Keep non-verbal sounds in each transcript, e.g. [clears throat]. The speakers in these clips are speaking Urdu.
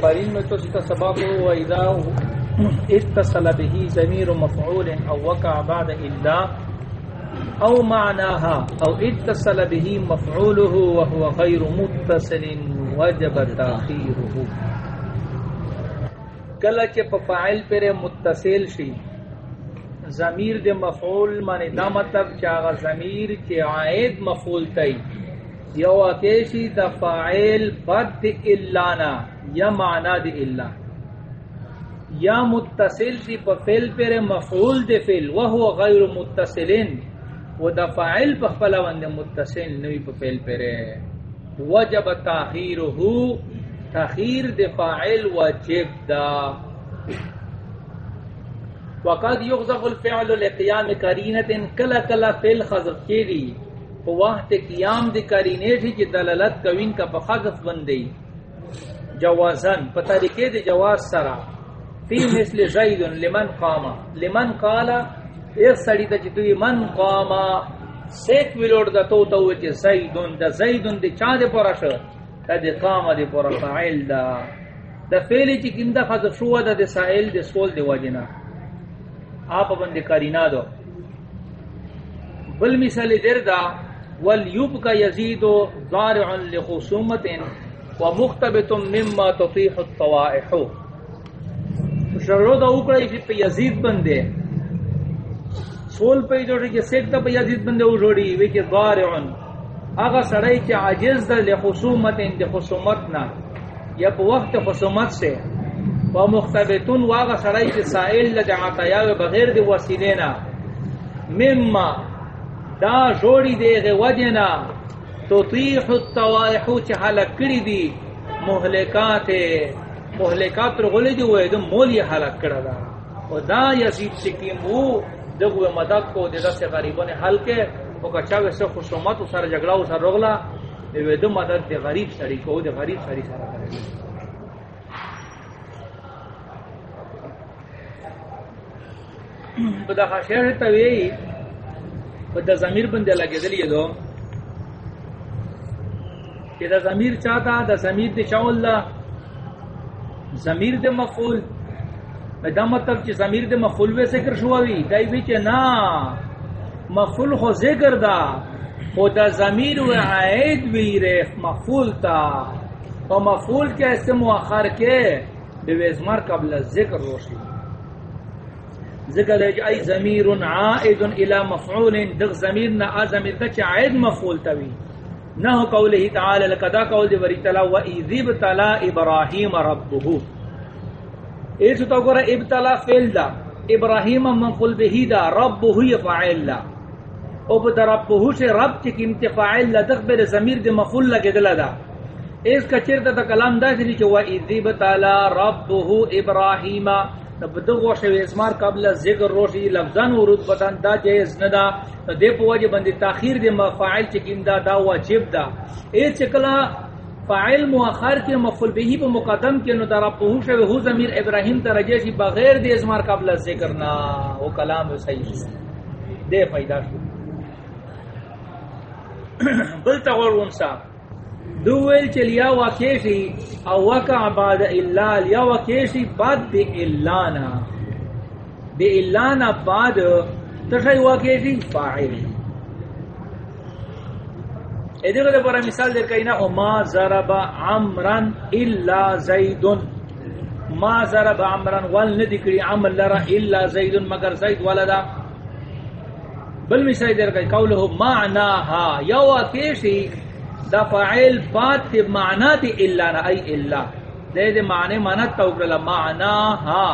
قرین میں تو ستا سباق و اذا اتصل به ضمیر مفعول او وقع بعد الا او معناها او اتصل به مفعوله وهو غير متصل وجب تاخيره کلا چې په فاعل پر متصل شي ضمیر د مفعول معنی دا مطلب چې هغه ضمیر چې عائد مفعول تای یو اکیشی دا فاعل بد الانا، یا معنی دی الا. یا متصل دی پا فیل پر مفعول دی فیل وہو غیر متصلین. و دا فاعل پا خپلا وند متصل، نوی پا فیل پر. وجب تاخیرہو، تاخیر دی فاعل وجب دا. وقد یغزف الفعل لقیام کرینت کلا کلا فیل خضر کی وقت قیام دی کرینے تھی کہ دلالت کوین کا بخاگف بندی. جوازن پتہ لکھے دی جواز سرا فی مثل زیدن لمن قاما لمن قالا ایک سڑی تا چی من قاما سیک ویلوڑ دا تو تو چی زیدن دا زیدن دی چاہ دی پورا شد دا دی قاما دی پورا فائل دا دا فیلی چی کم دا خضر شو دا دی سائل دی سول دی وجنا آپ بندی کرینا دو بل مثال در دا وليبقى يزيد ضارع لخصومة ومختبط مما تطيح الطوائح۔ شروع دا اوکڑا پہ یزید بندے۔ سول پہ جوڑی کہ سیکتا پہ یزید بندے او جوڑی وی کہ ضارعن۔ آغا سڑائی چا عجز دا لخصومت اند خصومتنا یا پہ وقت خصومت سے۔ ومختبتون واغا سڑائی چا سائل لدع عطایاو بغیر دی وسیلینا مما دا جوڑی دے غی وجنا تو تیح التوائحو چی حلق کری دی محلکات محلکات رو غلی دی ہوئے دم مولی حلق کرا دا. و دا یزید چکیم وہ دگوے مدد کو دے دا سے غریبوں حل کے وہ کچاوے سے خصومت سر جگڑا سر رغلا، دے دم مدد دے غریب سری کو، دے غریب سری سارا کرے دی بدا خاشیر تاویئی دا ضمیر بندے لگے دلیے دو کہ دا ضمیر چاہتا دا ضمیر دے چاو اللہ ضمیر دے مفعول. دا مطلب چی ضمیر دے مفعول وے ذکر شواوی دائی بھی چی نا مفعول خو ذکر دا خو دا ضمیر وے عائد وی رے مفعول تا و مفعول کے اسم مؤخر کے بے ویزمار قبل ذکر روشی ذکر ہے ای ضمیر عائد الى مفعول، دغ ضمیر نہ ا ضمیر کا عائد مفعول توی نہ قوله تعالی لقد قول دی وری تلا و اذب تلا ابراہیم ربه اس تو گرا ابتلا فعل دا، ابراہیم منقول به دا، ربه فاعل لا او بد ربه سے رب کی قیمت فاعل لا دغ بر ضمیر دی مفعول لگے دلا دا۔ اس کا چرتا دا کلام دا سی کہ و اذب تلا ربه ابراہیم بدغو شوی اسمار قبل ذکر روشی لفظان و رتبتان دا جائز ندا دے پو وجہ بندی تاخیر دے مفاعل چکیم دا دا واجب دا اے چکلا فاعل مؤخر کے مفعول به پہ مقدم کے نو در پہو شوی ہو ضمیر ابراہیم ترجی شی بغیر دے اسمار قبل ذکر نا وہ کلام صحیح دے فائدہ شو. [coughs] بل تغور ونسا دوویل چلیا واکیشی او وقع بعد اللہ لیا واکیشی بعد بے اللانا بے اللانا بعد تشای واکیشی فاعل۔ ایدی گلے پورا مثال دیر کئینا، او ما ضرب عمران الا زیدن۔ ما ضرب عمران وال ندکری عمل لرا الا زیدن، مگر زید ولدا بل مثال دیر کئی قوله معناها یا واکیشی دا فاعل بات تی معنی تی الا نا ای الا دے دے معنی معنی توقرلا معنی ہا۔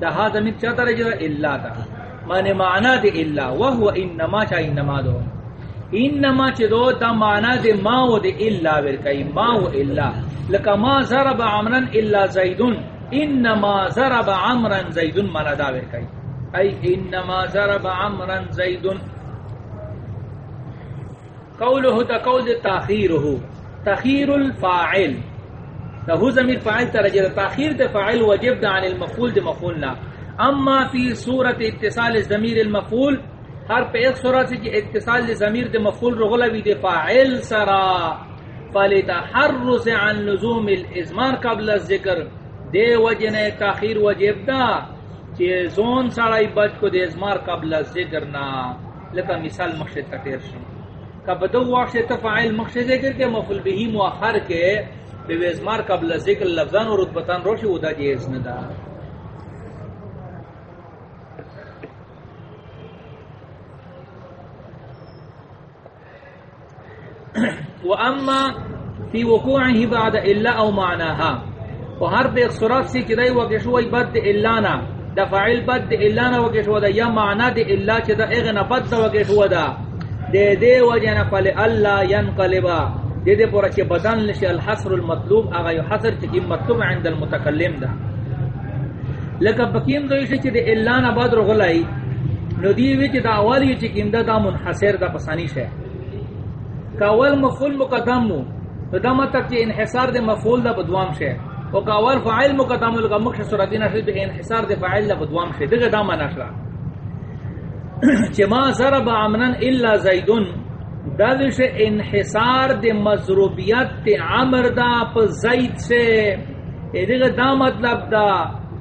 دا ہا زمین چاہتا رہے جدا الا تا معنی معنی تی الا وہو انما چا انما دو۔ انما چا دو دا معنی دے ما و دے الا ورکای ما و الا لکا ما ضرب عمرن الا زیدن، انما ضرب عمرن زیدن معنی دا ورکای ای انما ضرب عمرن زیدن۔ قوله تا قول تاخیره تاخیر الفاعل. له ضمیر فاعل ترجی تاخیر دے فاعل وجب دا عن المفعول دے مفعولنا. اما فی جی صورت اتصال ضمیر المفعول ہر پہ ایک صورت سے کہ اتصال ضمیر دے مفعول رغلا بھی دے فاعل سرا. فلتحرز عن لزوم الازمار قبل الذکر. دے وجہ نے تاخیر وجب دا چی زون ساڑائی بچ کو دے ازمار قبل ذکر نا. لکا مثال مخشد کا تیر شو کب دو تفاعل مخشد ذکر کے مفل بہی مؤخر کے بے ازمار قبل ذکر لفظان و رتبتان روشی او دا جیز ندا. و اما فی وقوعه بعد الا او معناها. و ہر دیکھ صورت سی کدائی وقت شوئی بد الانا. دا فعل بد الانا وقت شو دا، یا معنی دی الا چی دا اغنا بد دا وقت شو دا. دے دے وجنا فل اللہ ینقلبا. دے دے پورا چی بدن لشی الحصر المطلوب. اغا یو حصر چی کی مطلوب عند المتکلم دا. لکا بکیم دویشی چی دے الانا بد رو غلائی. نو دیوی چی دا اولی چی کم دا دا منحصر دا پسانیش ہے کاول مفعول مقدم مو. دا مطلب چی انحصار دے مفعول دا بدوام شے. او کاول فاعل مقدم لگا مخش سورتین اشد بے انحصار دے فاعل دا بدوام شے. دغه دا معنا شرا [coughs] چی ما ضرب عمرن الا زیدن دا دش انحصار دے مضروبیت تے عمر دا پ زید سے دغه دا مطلب دا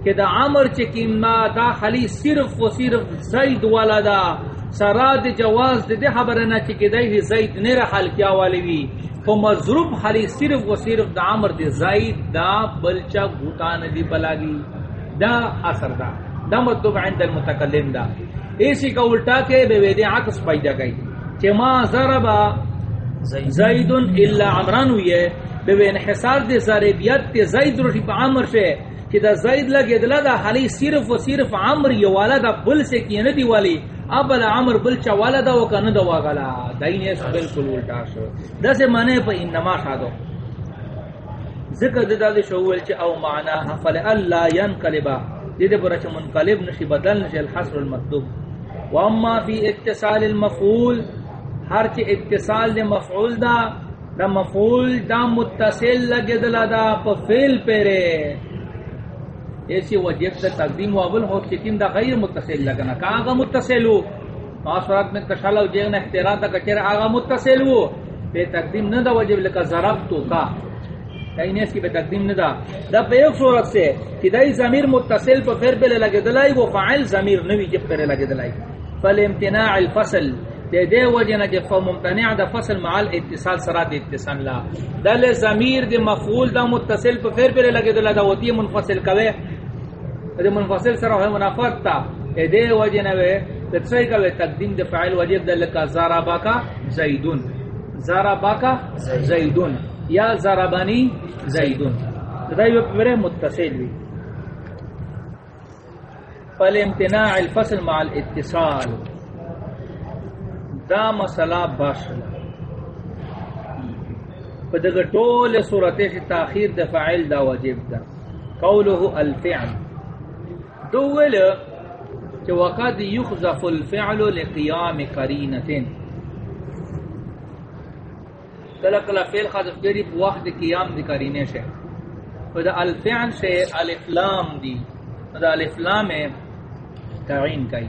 کہ دا عمر چکیم ما دا خلی صرف و صرف زید والا دا. سرا سراد جواز دے دے خبرنا چکی دای زید نیر حال کیا والی وی. کو مضروب خلی صرف و صرف دا عمر دے زید دا بلچا گوتان دی بلاگی. دا اثر دا. دا مطلب عند المتکلم دا. ایسی کا الٹا کے بے ویدے عکس پائی جا گئی۔ چی ما ضربا زیدن الا عمران ہوئی بے وی انحصار دے ضربیت تے زید روشی پا عمر شے۔ کہ دا زید لگے دلا دا حالی صرف و صرف عمر یہ والا دا بل سے کی ندی والی۔ اب لا عمر بل چا والا دا وکا ندا واغلا دائن اس بالکل الٹا شو۔ دا سے مانے پا انما شادو۔ ذکر دا دا شوول چا او معنا فل اللہ ینقلبا۔ دید برا چا منقلب نشی، بدل نشی الحصر المطلوب۔ واما فی اتصال المفعول، ہر چی اتصال دے مفعول دا دا مفعول دا متصل لگے دلا دا پا فیل پیرے۔ ایسی وجب سے تقدیم و اول ہو چکیم دا غیر متصل لگنا۔ کا آگا متصل ہو۔ آسورات میں کشالا و جیغن احترات دا کچر آگا متصل ہو۔ بے تقدیم نہ دا وجب لکا ضرب تو کا۔ کہیں اس کی بے تقدیم نہ دا۔ دا پہ ایک صورت سے کہ دائی ضمیر متصل پہ پھر پہلے لگے دلائی وہ فاعل ضمیر نوی جب پہلے لگے دلائی فل امتناع الفصل دے دے وجہ نہ جب ممتنع دا فصل مع الاتصال سرات اتصال لا۔ دل ضمیر دے مفعول دا متصل پہ پھر پہلے لگے دلا دا ہوتی منفصل کوے دے منفصل سره ہے منافات تا۔ دے وجہ نہ وے تسوی کا تقدیم دے فاعل وجب دل کا ضربا کا زیدون۔ ضربا کا زیدون۔ یا ضربانی زیدون۔ دای پر متصل وی۔ فالامتناع الفصل مع الاتصال دا مسئلہ باشل فدغ طول صورتیں تاخیر دا فاعل دا واجب دا. قوله الفعل. دول کہ وقد يخذف الفعل لقيام قرينه کلا کلا فعل حذف کری وقت قیام دی قرینے سے فدا الفعل سے الف لام دی. فدا الف لام تعین کئی۔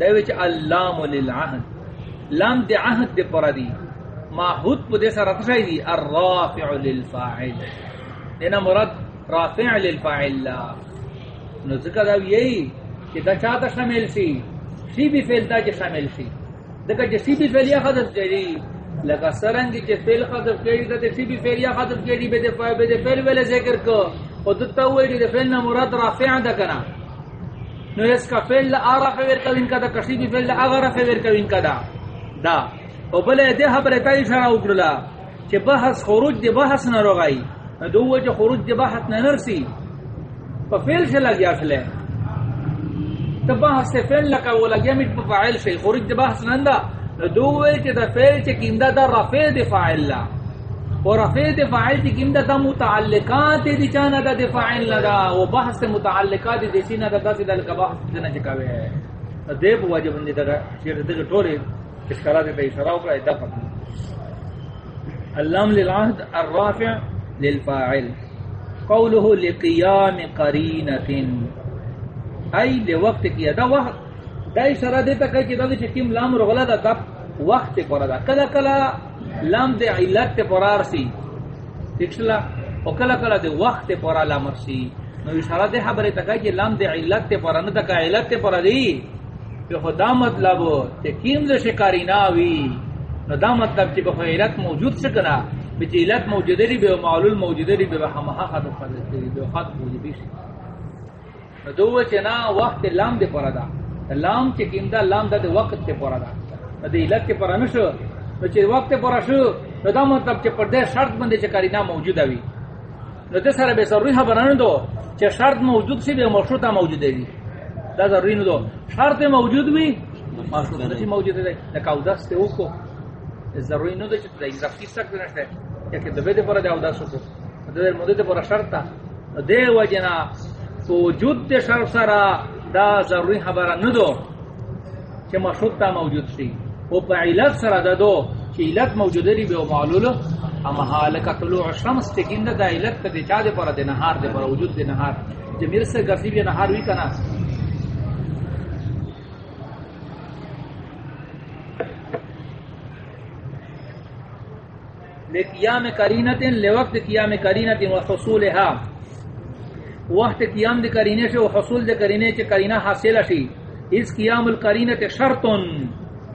دوچ اللام للعهد لام دی عهد دی پر دی۔ معهود پو دے سر اتشای دی۔ الرافع للفاعل۔ دینا مراد رافع للفاعل لا۔ نو ذکر دا یہی کہ دا چاہتا شامل سی سی بھی فیل دا جی شامل سی دکا جی سی بھی فیل یا خدف جری لگا سرنگی چی فیل خدف جری دا سی بھی فیل یا خدف جری بے دے فیل بے ویلے ذکر کو۔ و دتا ہوئی دے فیل نا مراد رافع دا کنا۔ نو اس کا فیل لا آرا فیور کوین کا دا کسی بھی فیل لا آغا فیور کوین کا دا۔ دا و بلے دے حبر تای شرع اکرلا چی بحث خروج دی بحث نہ روغائی دو وجہ خروج دی بحث نہ نرسی۔ فعل سے لگ گیا فعل تب بحث سے فعل لگا وہ لگ گیا مٹ فاعل سے، خروج دے بحث نندا دو وے کہ دا فعل چ کیندا دا رفع دے فاعل لا۔ اور رفع دے فاعل چ کیندا دا متعلقات دی چانا دا دے فاعل لگا وہ بحث متعلقات دی سینا دا دا دل کا بحث دنا چکاوے ہے۔ دے بو واجب نے دا شیر دے ٹورے اس کرا دے اشارہ کرا دا پتہ اللام للعهد الرافع للفاعل۔ قوله لقيام قرينه اي لوقت کیا دا وقت۔ دا اشارہ دیتا کہ کہ دا چکیم لام رغلا دا تب وقت پر دا۔ کلا کلا لام دے علت تے پرار سی۔ دکھلا او کلا کلا دے وقت پر لام سی۔ نو اشارہ دے خبر تک کہ لام دے علت تے پر نہ تک علت تے پر دی۔ کہ خدا مطلب تے کیم دے شکاری نہ وی۔ نو دا مطلب کہ بہ علت موجود سکنا بچ علت موجود دی بہ معلول موجود دی بہ ہم ہا خد دی بہ خد موجود دی۔ نو دو چنا وقت لام دے پر دا۔ لام کہ کیم دا، لام دا دے وقت تے پر دا۔ دے علت تے پر نہ نو چ وقت پر شو نو دا مطلب کہ پر دے شرط بندے چکاری نہ موجود وی نو تے سارے بے ضروری خبرانه دو چې شرط موجود سی به مشروطه موجود دی دا ضروری نه دو شرط موجود وی مشروط نشي موجود دی. دا کاو داس ته وکو ضروری نه دو چې دا اضافي سکت نشته. چې د بده پر دا او داس وکو د دې مده ته پر شرط دی وجنا وجود د شرط سره دا ضروری خبره نه دو چې مشروطه موجود سی او په علت سره دا دو چې علت موجود دی به معلول اما حالک طلوع الشمس تکین دا علت تے چا دے پر دے نہار دے پر وجود دے نہار جمیر سے گسی بھی نہار وی کنا؟ لے قیام کرینت لے وقت قیام کرینت و حصولها. وقت قیام دے کرینے سے و حصول دے کرینے چے کرینہ حاصل شی. اس قیام القرینت شرطن.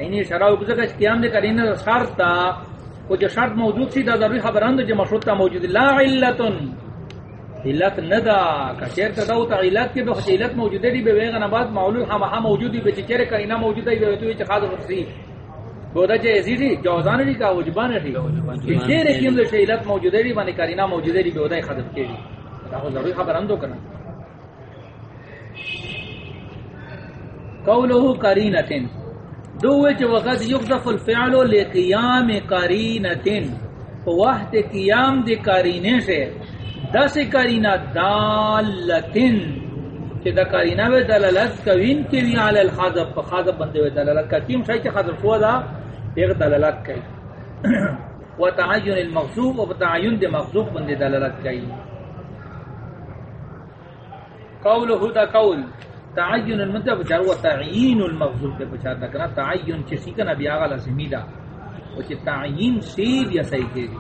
یعنی شرعو کسکا قیام دے کرینے شرط کو جو شرط موجود سی دا ضروری خبران جو مشروط تا موجود. لا علتن. علت ندا. کچیر تا دو تا علت کے خچ علت موجود دی بے ویغن بعد معلول ہم ہم موجود دی بے چیر کرینا موجود دی بے تو چ خاص رسی بودا جے ازی دی جوزان دی. کا وجبان دی. چیر کیم دے علت موجود دی بنے کرینا موجود دی بودا کے دی. دا ضروری خبران دو کنا قوله قرینتن. دوے چ وقت یقذف الفعل لقیام قرینتن۔ وقت قیام دی قرینے سے دس قرینہ دالتن۔ کہ دا قرینہ و دلالت کوین کی وی علی الحذف فخذف بندے و دلالت کا کیم شای چ حذف ہوا دا ایک دلالت کئی۔ [clears throat] و تعین المغصوب و تعین دی مغصوب بندے دلالت کئی۔ قوله دا قول۔ تعین المنتب چار و تعین المغزول کے پچھا تکنا تعین چسی کنا بیا غلا سمیدہ و چی تعین سید یا صحیح کے دی۔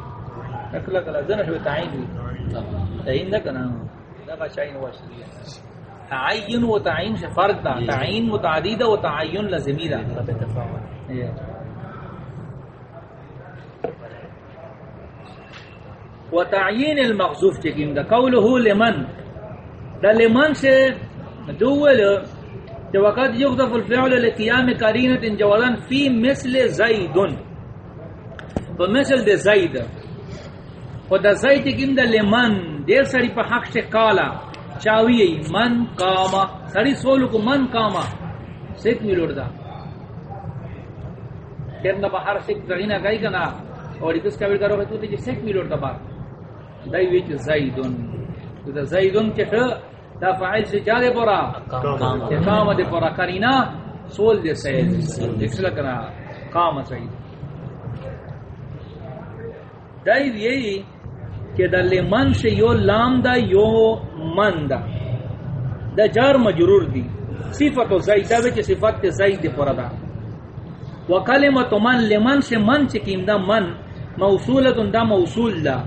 اکلا کلا زنہ شوی تعین بھی تعین دا کنا؟ دا شاین واسلی تعین و تعین سے فرق دا، تعین متعدید و تعین لازمی دا۔ و تعین المغزوف چکیم دا، قوله لمن۔ دا لمن سے دول کہ وقت یغضف الفعل لقیام قرینت جوازن فی مثل زیدن. تو مثل دے زید. و دا زید کم دا لمن. دیر سری پا حق سے کالا. چاوی من کاما. سری سولو کو من کاما. سیک ملوڑ دا. کہتے دا بہر سیک زغینا گئی کنا. اور کس کا کرو ہے تو دیجی سیک ملوڑ دا بار دائی ویچ زیدن. دا زیدن چکا دا فاعل سے جا دے پورا کام دے پورا. کرینا سول دے سید دیکھ لکنا کام سید دائی یہی کہ دا لمن سے یو لام دا یو من دا. دا جار مجرور دی. صفت و زید دا بچے صفت تے زید دے پورا دا. وکلمت من لمن سے من چکیم دا من. موصولت دا موصول دا.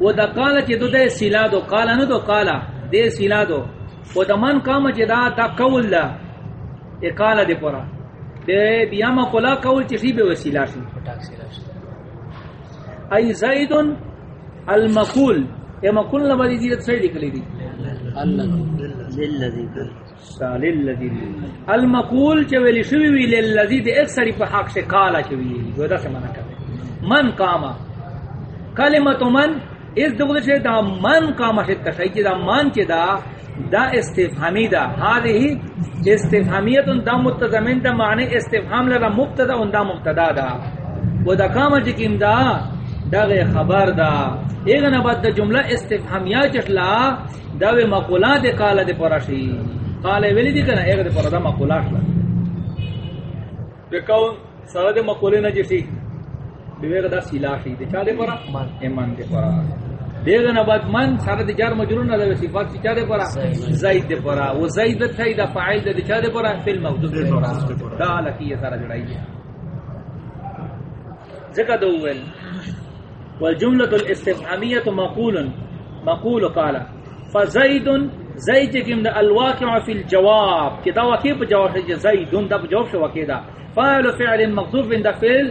و دا قالا چی دو دے سلا دو قالا نو دو قالا دے سلا دو. او دا من کام چی دا دا قول دا اے کالا دے پورا. دے بیاما قولا قول چی سی بے وسیلہ شی ای زیدن المقول اے مقول نبا دی؟ دیرت صحیح دکلی دی المقول چی ویلی شوی وی للذی دے ایک سری پا حق سے کالا شوی وی دا سے منع کرے من کاما. کلمت من اس دغه چې دا من کامه چې تشای چې دا من چې دا دا استفهامی دا۔ هذه استفهامیت دا متضمن دا معنی استفهام لرا مبتدا و دا مبتدا دا۔ و دا کامه چې کیم دا دا خبر دا۔ ایک نه بعد د جمله استفهامیه چلا دا و مقولات قال د پرشی قال ویلی دي کنه ایک د پر دا مقولات لا وکاو سره د مقوله نه جسی بیویغ دا سیلاشی دی چا دے پرا ایمان۔ دے پرا دیگه نه بعد من سره د جار مجرور نه د صفات چې چا ده پرا زید ده پرا و زید ته د فاعل د چا ده پرا فل موجود ده پرا دا لکی سره جوړایي ذکر دول والجمله الاستفهاميه مقول. مقول قال فزید زید کیم دا الواقع فی الجواب. کہ دا واقع پا جواب ہے زید دا جواب شو واقع دا. فاعل فعل مغضوف دا فعل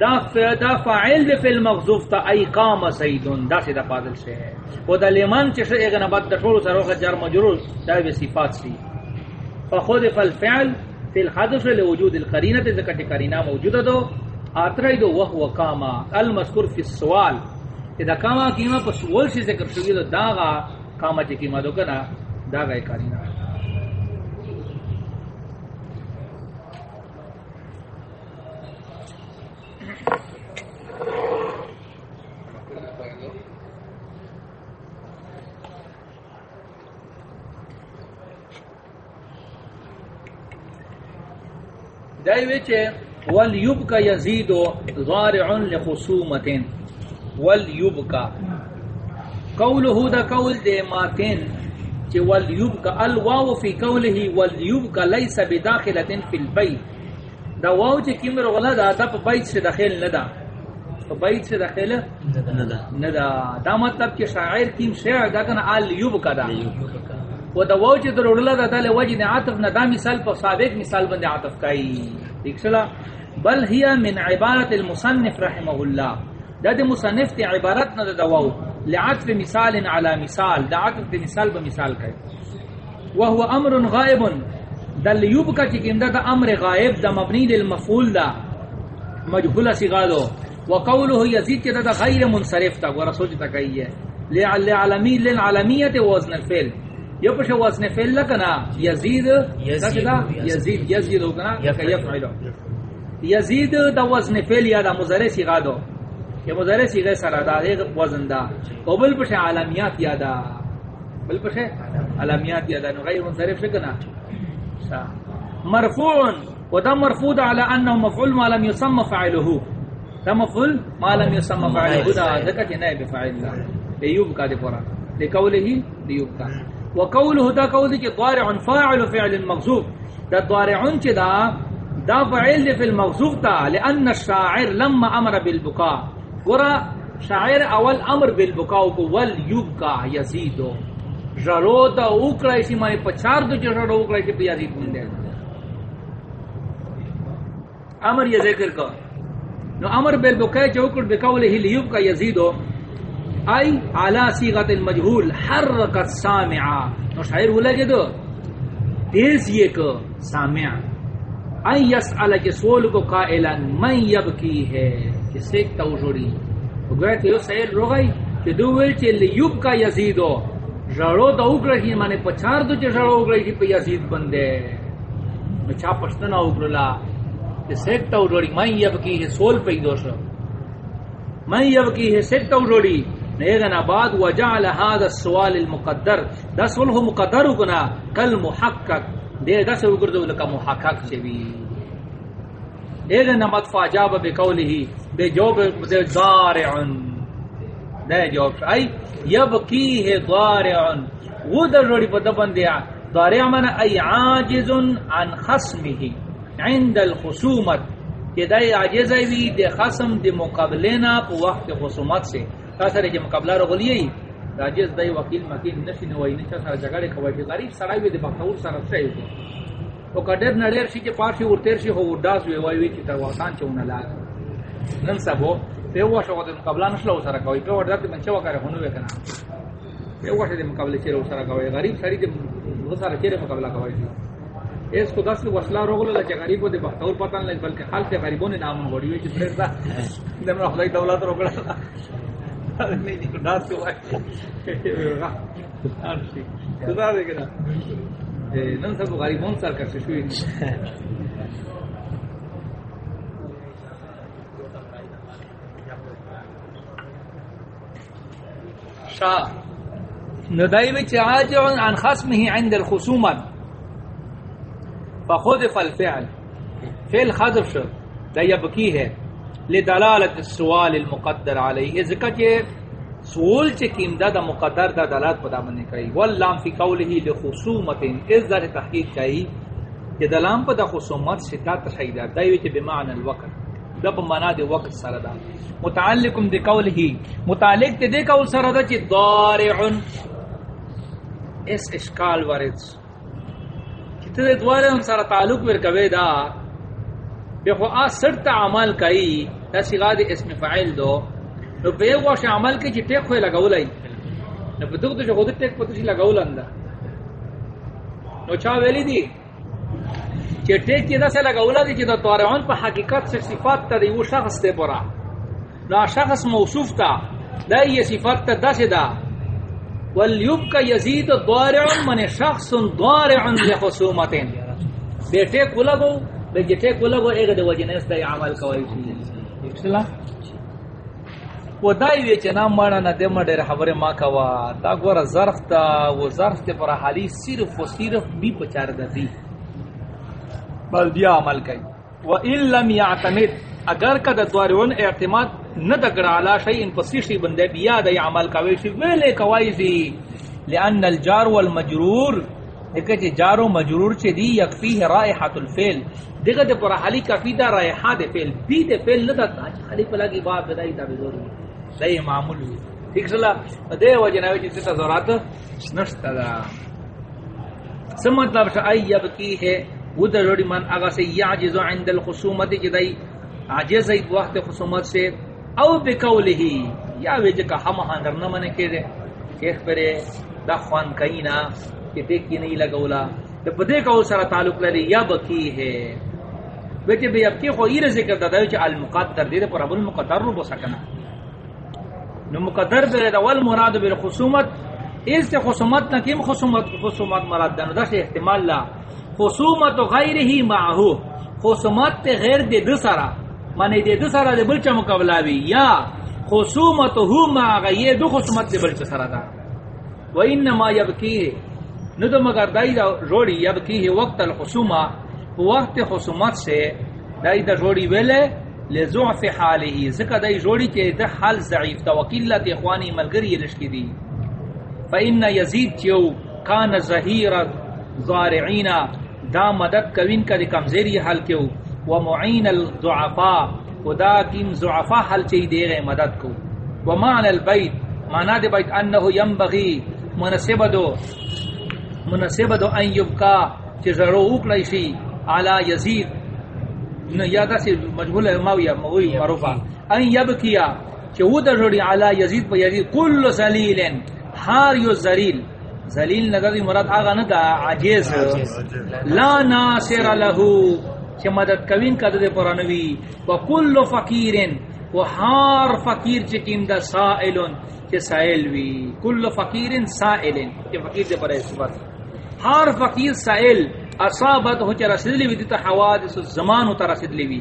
دا دا فاعل دا فعل مغضوف تا ای قام زید دا سی دا پادل سے ہے. و دا لیمان چشر اگنا بعد دا طول سر وقت جار مجرور دا بے صفات سی. فخود فالفعل فی الحدث لوجود القرینت ذکر قرینہ موجودہ دو. آترائی دو وہو کاما. المذکر فی السوال. دا کاما کیما پا سوال سے ذکر شوی دو، داغا کاما چی کیما دو کنا دا داغا کارینا دائی ویچے والیبکا یزیدو ضارع لخصومتن. والیبکا قوله دا قول دے ماتن چی والیبکا الواو فی قوله والیبکا لیس بداخلتن فی البیت. دا واو چی کم رغلا دا دا پا بیت سے داخل ندا. پا بیت سے داخل ندا. دا مطلب چی شاعر کم شعر دا کنا آلیبکا دا. و دا واو در اڑلا دا دل وجد عاطف نا دا مثال پا سابق مثال بند عاطف کئی دیکھ سلا بل ہی من عبارت المصنف رحمه اللہ دا دا مصنف تی عبارت نا دا واو لعطف مثال على مثال دا عطف تی مثال بمثال کئی وهو امر غائب دا لیوب کا چکم دا دا امر غائب دا مبنی للمفعول دا مجھولا مجهول سیغادو وقوله یزید چی دا دا غیر منصرف تا ورسوچ تا کئی ہے لعالمی للعالمیت وزن الفعل یہ پش وزن فعل لکنا یزید یزید یزید. یزید ہوگنا یفعل. یزید دا وزن فعل یا دا مضارع صیغہ دو. یہ مضارع صیغہ سر دا وزن دا. او بل پش عالمیات یا دا بل پش عالمیات یا دا غیر منصرف شکنا مرفوع و دا مرفوع على انه مفعول ما لم يسمى فاعله دا مفعول ما لم يسمى فاعله دا ذکر کہ نائب فاعل اللہ لیوب کا دے پورا. لقوله لیوب کا وقوله دا قول کہ ضارع فاعل فعل المغصوب دا ضارع چ دا؟ دا فعل فی المغصوب تا لان الشاعر لما امر بالبقاء ورا شاعر اول امر بالبقاء کو ول یبقى یزید جرو دا اوکڑا اسی مانے پچار دو جرو اوکڑا اسی پہ یزید بندے. امر یہ ذکر کا نو امر بالبقاء چوکڑ بقوله لیبقى یزید ای علا صیغت المجهول حرکت سامعا نو شاعر ہو لگے دو تیز یہ کہ سامع. ای یسعل کے سول کو قائلا، من یبکی ہے کہ سیکتا ہو جوڑی تو گویا کہ یہ سیر رو گئی کہ دو ویل چے لیوب کا یزیدو جڑو دا اگ رہی مانے پچار دو چے جڑو اگ رہی پہ یزید بندے چا پشتنا اگ رلا کہ سیکتا ہو من یبکی ہے سول پہ دوش من یبکی ہے سیکتا ہو جوڑی نیغن بعد وجعل هذا السؤال المقدر. دا سوال ہو مقدر کنا کل محقق دے دا سے اگردو لکا محقق چوی نیغن مدفع جاب بقوله. بے جواب دے ضارعن. دے جواب. ای یبکیه ضارعن. وہ در روڑی پا دبن دیا. من ای عاجز عن خصمه. عند الخصومت. کہ دے عاجز وی دے خصم دے مقابلینا پا وقت خصومت سے. تاسره چې مقابله رغلی راجز دای وکیل مکین نشي، نو وای نه سره جګړه کوي چې غریب سړی وي، د بختور سره شي او کډر نړیر شي، چې پارشي ورتیر شي هو وداس وي، وای وي چې تا واسان چونه لاګ نن سبو په واشه د مقابله نشلو سره کوي. په ورته د منچو کار هونو وکنه په واشه د مقابله چې سره کوي. غریب سړی د وو سره چې مقابله کوي؟ اس کو دس وسلا روغل لا چې غریبو د بختور پتن لګ بلکې خلک غریبونه نام غوړي وي چې پرتا [laughs] دمر خدای دولت روغل نہیں نہیں ڈاس کو خدا دے گا نن سب غریب مون سر کر شوی شا ندائی وچ عاجع عن خصمه عند الخصومت فخذ فالفعل فعل خذف شو دا یبکی ہے لدلالت السوال المقدر علیہ۔ ذکر کہ سوال چ کیم دا دا مقدر دا دلالت پدا من کئی واللام فی قوله لخصومت از ذات تحقیق کئی کہ دلام پدا خصومت شتا تشہید دا۔ وچ بمعنى الوقت۔ دا بمعنى دے وقت سر دا۔ متعلقم دے قوله، متعلق دے قول سر دا چ ضارع اس اشکال وارد۔ چتے دوارے ہم سارا تعلق ورکوی دا۔ دیکھو آ سرت عمل کئی دا صیغہ دی اسم فاعل دو، نو بے واش عمل کی جی جتے کوئی لگاولای نو بدو تو خود ٹیک پتہ جی لگاولندا نو چا ویلی دی؟ چٹے کی دا سے لگاولا دی چې دا توارعون په حقیقت سے صفات ته دی و شخص ته پورا۔ نو شخص موصوف تا، دا یہ صفات ته داسه دا۔ ولیبک یزید ضارع من شخص ضارع لخصومت بیٹے کو لگو بیٹے کو لگو ایک دے وجہ نے اس دا عمل کوي شي. و دای وی چې نام مانا نه دمه ډېر خبره ما کوا دا ګوره ظرف تا و ظرف ته پر حالی صرف و صرف بی پچار دتی بل بیا عمل کئی و ان لم یعتمد اگر کا دوارون اعتماد نہ دگڑا علا شیء ان پسیشی بندے بیا د عمل کوي شی ویلے کوي سی لان الجار والمجرور دغه چې جار و مجرور چې دی یکفیه رائحه الفعل دغه د پر حالی کافی دا رائحه د فعل بی د فعل نه د خالی په لګي باب بدای دا به ضروري صحیح معمول وی ٹھیک سلا؟ دے وجناوی چې څه ضرورت نشته دا۔ سم مطلب چې ایب کی ہے، وہ ضروری من اگا سے یعجز عند الخصومت جدائی عاجز ای وقت خصومت سے۔ او بقوله، یا وجہ کہ ہم ہاں کرنا من کے دے۔ کیخ پرے، دا خوان کئینا کہ دیکھی نہیں لگولا تے بدے کو سر تعلق لے یا بکی ہے۔ بیٹے بھی اب کی خو یہ ذکر دا کہ المقدر دے پر ابو المقدر رو سکنا نو مقدر بے دا والمراد بالخصومت۔ اس سے خصومت نہ کیم، خصومت خصومت مراد دا دا احتمال لا۔ خصومت غیر ہی معہو۔ خصومت تے غیر دے دو سارا۔ مانے دے دو دے بلچا مقابلہ بھی۔ یا خصومت ہو معاگا یہ دو خصومت دے بلچا سارا دا۔ و انما یبکی ہے ندو مگر دائی دا روڑی یبکی ہے وقت الخصومہ وقت خصومت سے دائی دا روڑی ویلے لزعف حالی ہی ذکر دائی روڑی کے دا حال ضعیف دا وکیلت اخوانی ملگری لشکی دی. فا ان یزید چیو کان زہیر زارعین دا مدد کوین کا دی کمزیری حل کیو، و معین الضعفاء و دا کم ضعفاء حل چی دے گئے مدد کو. و معنی البیت، معنی دے بیت انہو ینبغی منصب دو منصب دو ان یبکا چی ضرور اکلائی شی علا یزید. یا دا سی مجبول ماویا موی مروفا ان یبکیا چی او دا جوڑی علا یزید پا یزید کل زلیل ہار یو زلیل. ذلیل نظر مراد آغا نہ دا، عاجز. لا ناصر له کہ مدد کوین کد دے پرانوی و کل فقیر و ہار فقیر چکیم دا سائل کہ سائل وی. کل فقیر سائل کہ فقیر دے پر صفت. ہار فقیر سائل اصابت ہو چ رسل لی دیتا حوادث الزمان تو رسل لی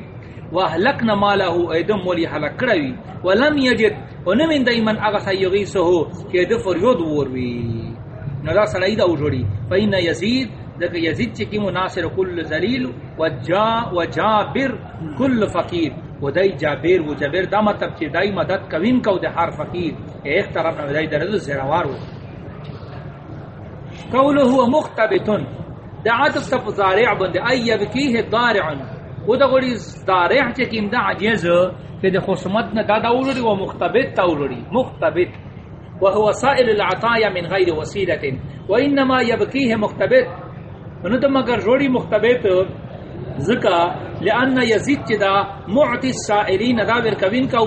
واهلكنا ماله ايدم ولي هلكروي ولم يجد ونمن دائما اغا سيغيسه کہ دفر يود وروي ندا سڑائی دا اوجوڑی فین یزید دک یزید چکی مناصر کل ذلیل و جا، و جابر کل فقیر۔ و دای جابر، و جابر دا مطلب چی دای مدد کوین کو دے ہر فقیر۔ ایک طرف نو دای درد زیروار ہو۔ قوله هو مختبتن دا عطف تف ضارع بند ایب کی ہے ضارع و دا غڑی ضارع چکیم دا عجیز کہ دے خصمت نہ دا دا اوجوڑی و مختبت. تا اوجوڑی مختبت وهو سائل العطايا من غير وسيله وانما يبكيه مختبت. ونتم اگر جوڑی مختبت. ذکا لان يزيد جدا معطي السائلين دابر کوین کو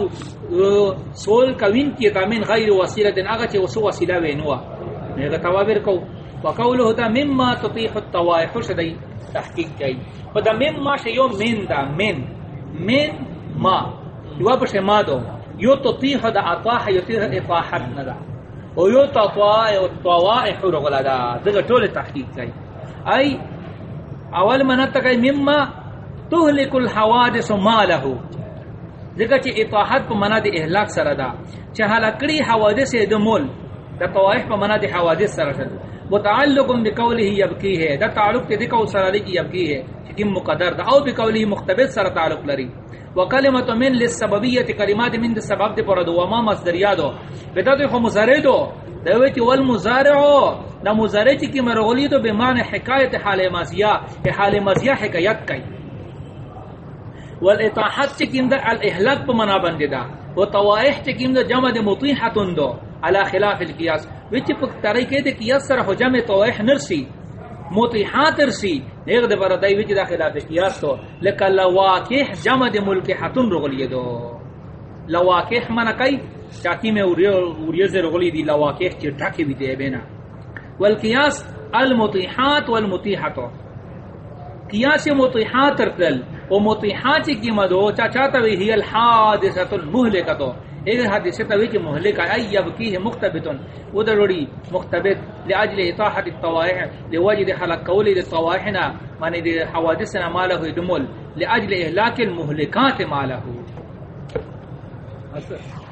سول کوین کی من غیر وسیله اگر چ وسو وسیله وینوا. نے توابر کو. وقوله دا مما تطيح الطوائف شدی تحقیق کی فدا مما شیو من دا من. من ما. You بشما do. یو تطیح دا اطاح یطیح اطاحت ندا و یو تطواح و رغلا دا. دگا طول تحقیق کئی ای اول منتا کئی مما تهلک الحوادث مالہو ذکر چی اطاحت پا منا دی احلاق سر دا. چی حلقری حوادث دا مول دا طوائح پا منا دی حوادث سر دا متعلقم بقوله یبکی ہے، دا تعلق تی دکو سر لکی یبکی ہے چکم مقدر دا، او بقوله مختبت سر تعلق لری۔ وکلمت من للسببیت، کلمات من دی سبب دی پر دو، وما مصدریا دو۔ بیتا تو خو مزارع دو دویتی والمزارع دا مزارع چی کی مرغولی دو بمعنی حکایت حال مازیا کہ حال مازیا حکایت کئی۔ والاطاحت چی کم دا الاحلاق پا منا بندی دا و چی کم دا جمع دا مطیحتن دو۔ على خلاف القياس وچ پک طریقے دے قیاس سر حجم توح نرسی متیحات رسی ایک دے پر دای وچ دا خلاف قیاس تو۔ لکا لواقح جمع دے ملک حتن رغلی دو۔ لواقح منا کئی؟ چاکی میں اوریز رغلی دی لواقح چی ڈھکی بھی دے بینا۔ والقیاس المتیحات والمتیحات قیاس متیحات رکل و متیحات کی مدو چا چاچاتا وی ہی الحادثت المہلکتو۔ ایک حادثہ توی کہ مہلک ہے یبکی مختبتن ودروڑی مختبت لاجل اطاحه الطوائع لوجد حلق قولی دی معنی دی حوادثنا ماله دمول لاجل اهلاك المهلكات ماله اصر